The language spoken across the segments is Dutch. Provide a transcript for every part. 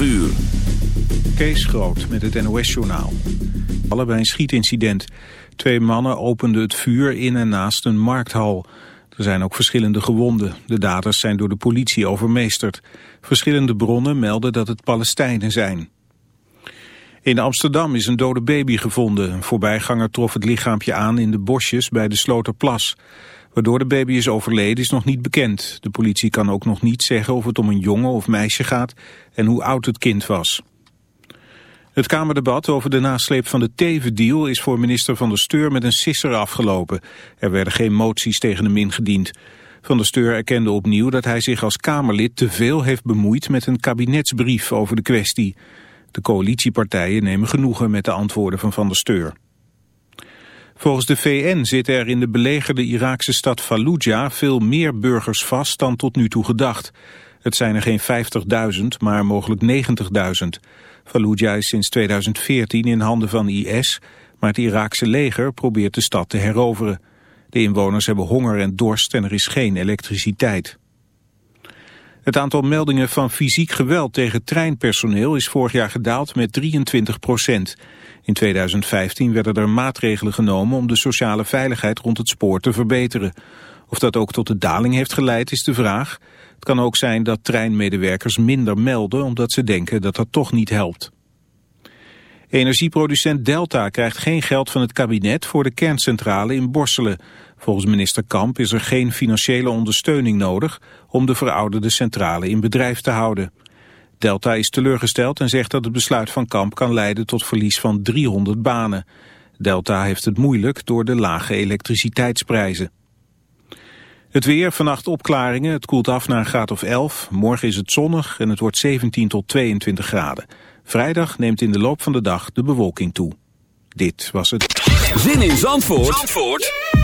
12 uur. Kees Groot met het NOS-journaal. Allebei een schietincident. Twee mannen openden het vuur in en naast een markthal. Er zijn ook verschillende gewonden. De daders zijn door de politie overmeesterd. Verschillende bronnen melden dat het Palestijnen zijn. In Amsterdam is een dode baby gevonden. Een voorbijganger trof het lichaampje aan in de bosjes bij de Sloterplas. Waardoor de baby is overleden is nog niet bekend. De politie kan ook nog niet zeggen of het om een jongen of meisje gaat en hoe oud het kind was. Het Kamerdebat over de nasleep van de Teven-deal is voor minister Van der Steur met een sisser afgelopen. Er werden geen moties tegen hem ingediend. Van der Steur erkende opnieuw dat hij zich als Kamerlid te veel heeft bemoeid met een kabinetsbrief over de kwestie. De coalitiepartijen nemen genoegen met de antwoorden van Van der Steur. Volgens de VN zitten er in de belegerde Iraakse stad Fallujah veel meer burgers vast dan tot nu toe gedacht. Het zijn er geen 50.000, maar mogelijk 90.000. Fallujah is sinds 2014 in handen van IS, maar het Iraakse leger probeert de stad te heroveren. De inwoners hebben honger en dorst en er is geen elektriciteit. Het aantal meldingen van fysiek geweld tegen treinpersoneel is vorig jaar gedaald met 23 procent. In 2015 werden er maatregelen genomen om de sociale veiligheid rond het spoor te verbeteren. Of dat ook tot de daling heeft geleid is de vraag. Het kan ook zijn dat treinmedewerkers minder melden omdat ze denken dat dat toch niet helpt. Energieproducent Delta krijgt geen geld van het kabinet voor de kerncentrale in Borselen. Volgens minister Kamp is er geen financiële ondersteuning nodig om de verouderde centrale in bedrijf te houden. Delta is teleurgesteld en zegt dat het besluit van Kamp kan leiden tot verlies van 300 banen. Delta heeft het moeilijk door de lage elektriciteitsprijzen. Het weer, vannacht opklaringen, het koelt af naar een graad of 11. Morgen is het zonnig en het wordt 17 tot 22 graden. Vrijdag neemt in de loop van de dag de bewolking toe. Dit was het. Zin in Zandvoort, Zandvoort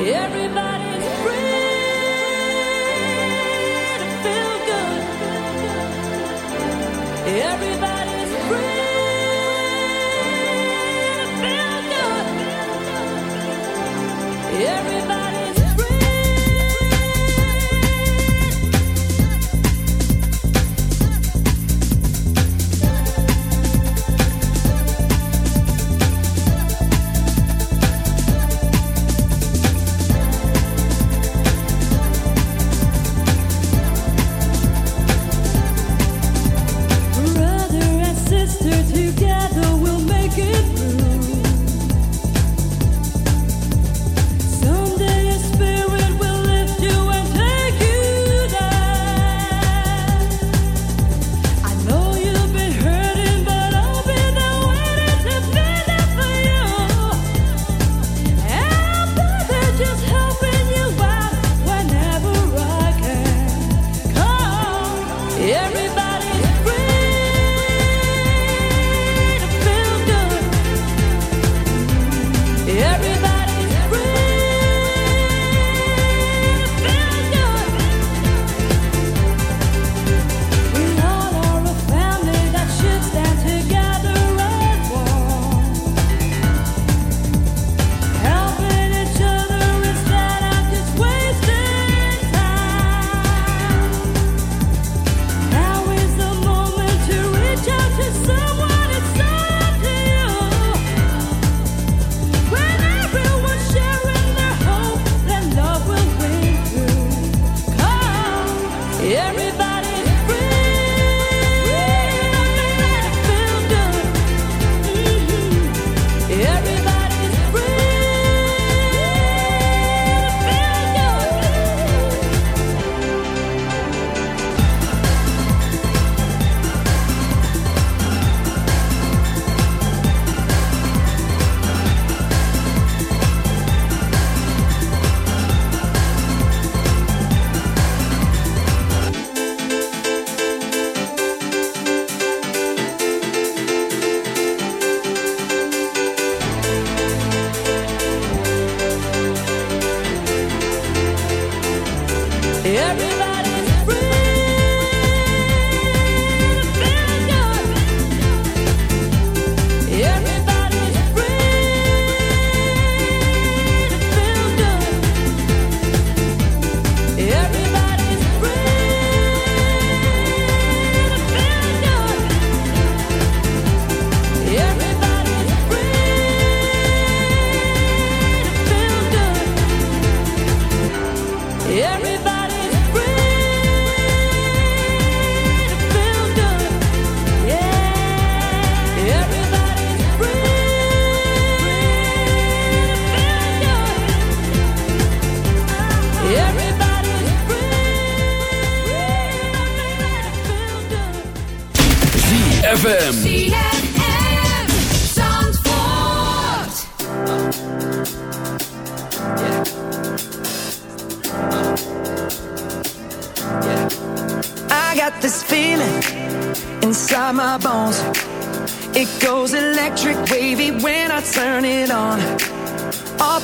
Everybody's free.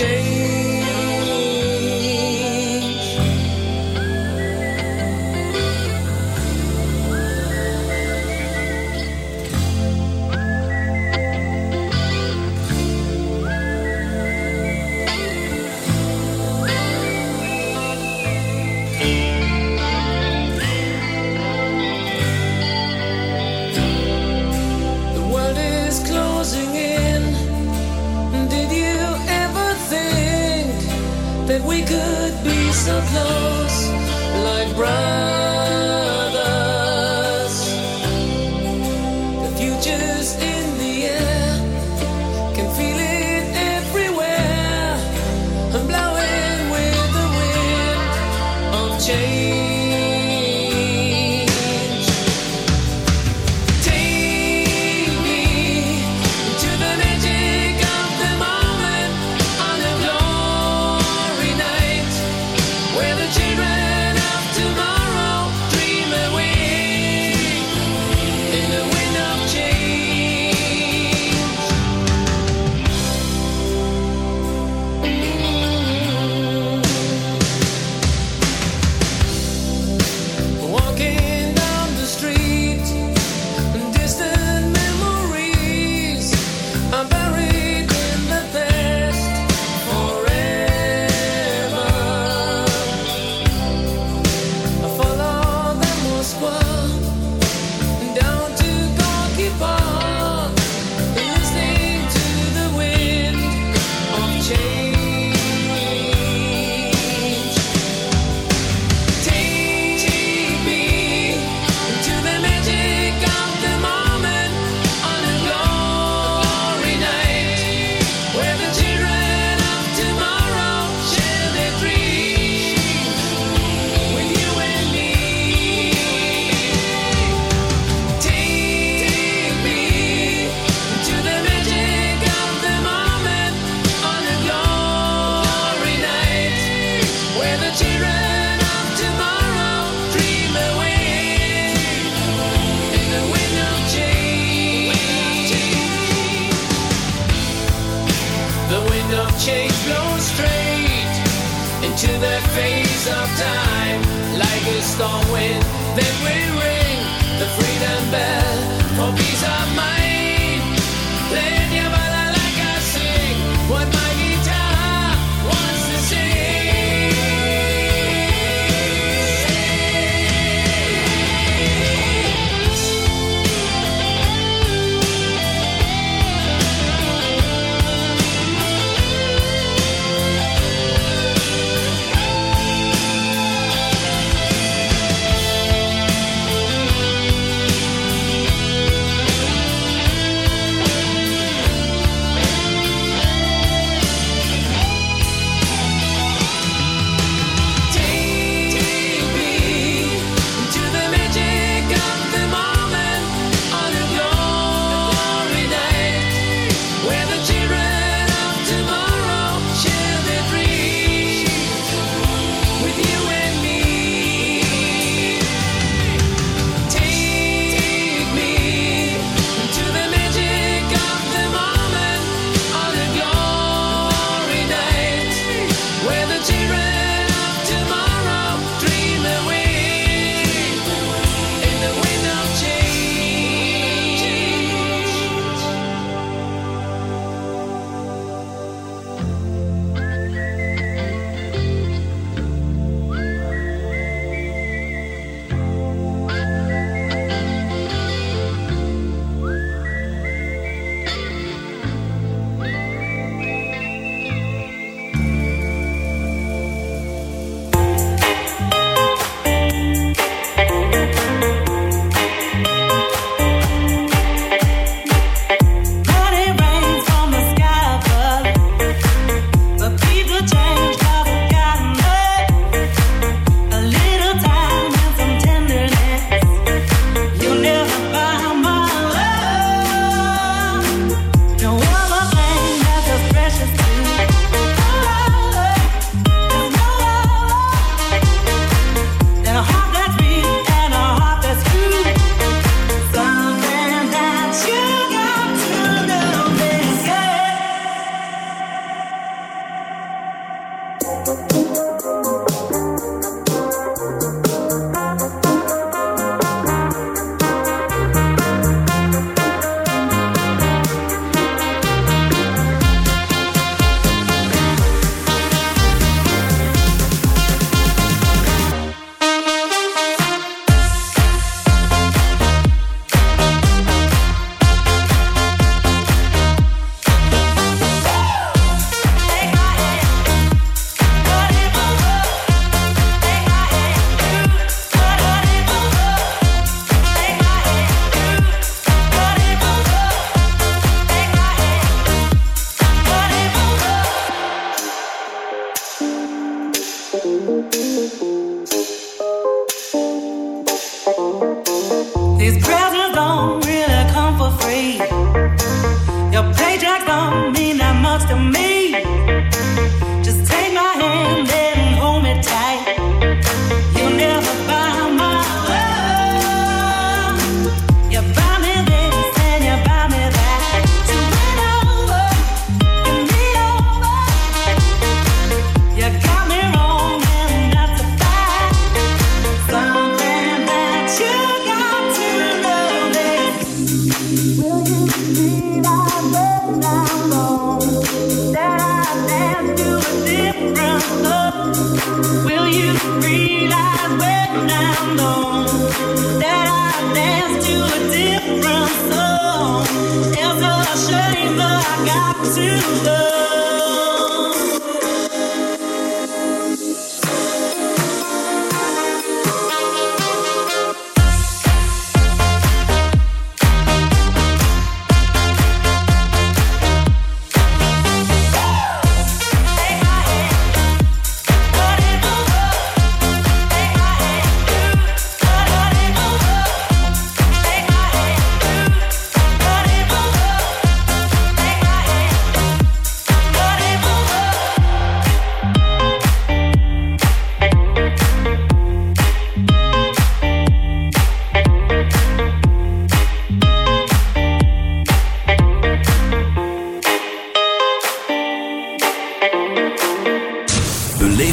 shade.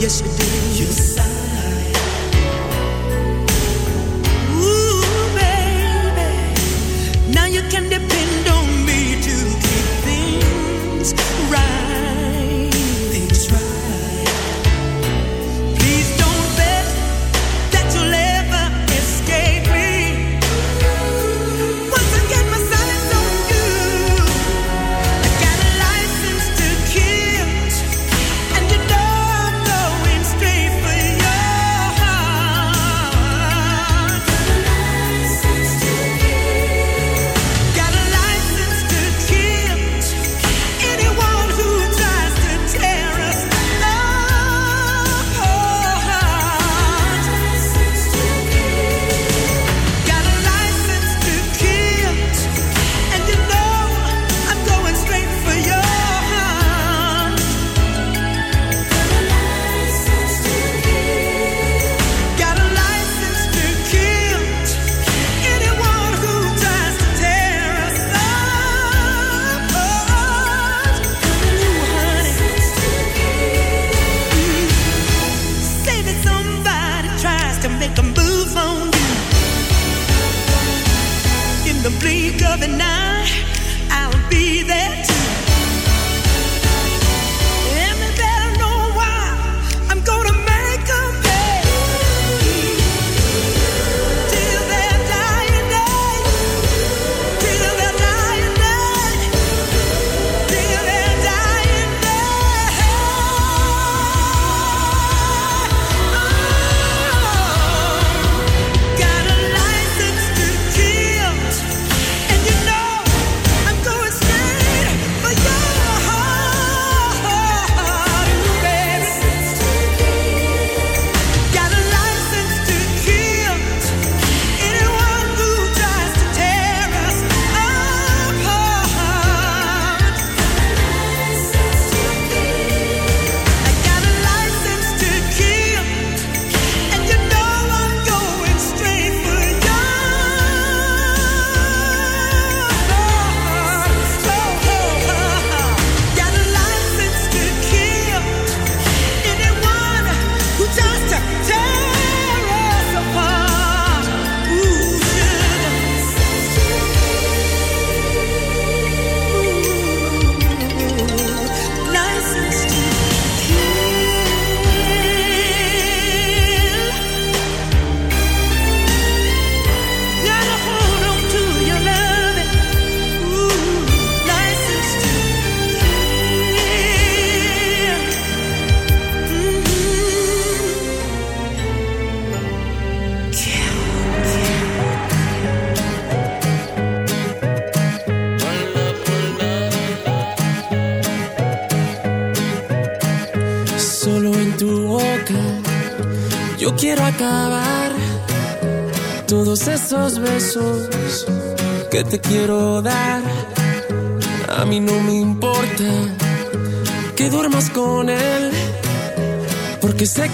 Yes, you do.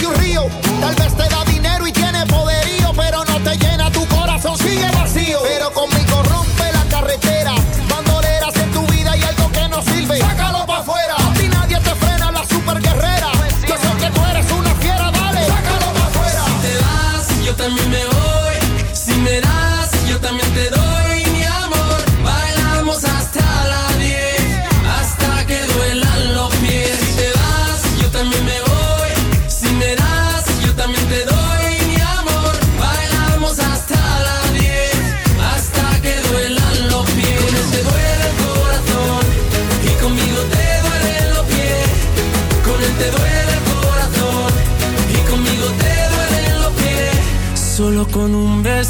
Tokio, Rio.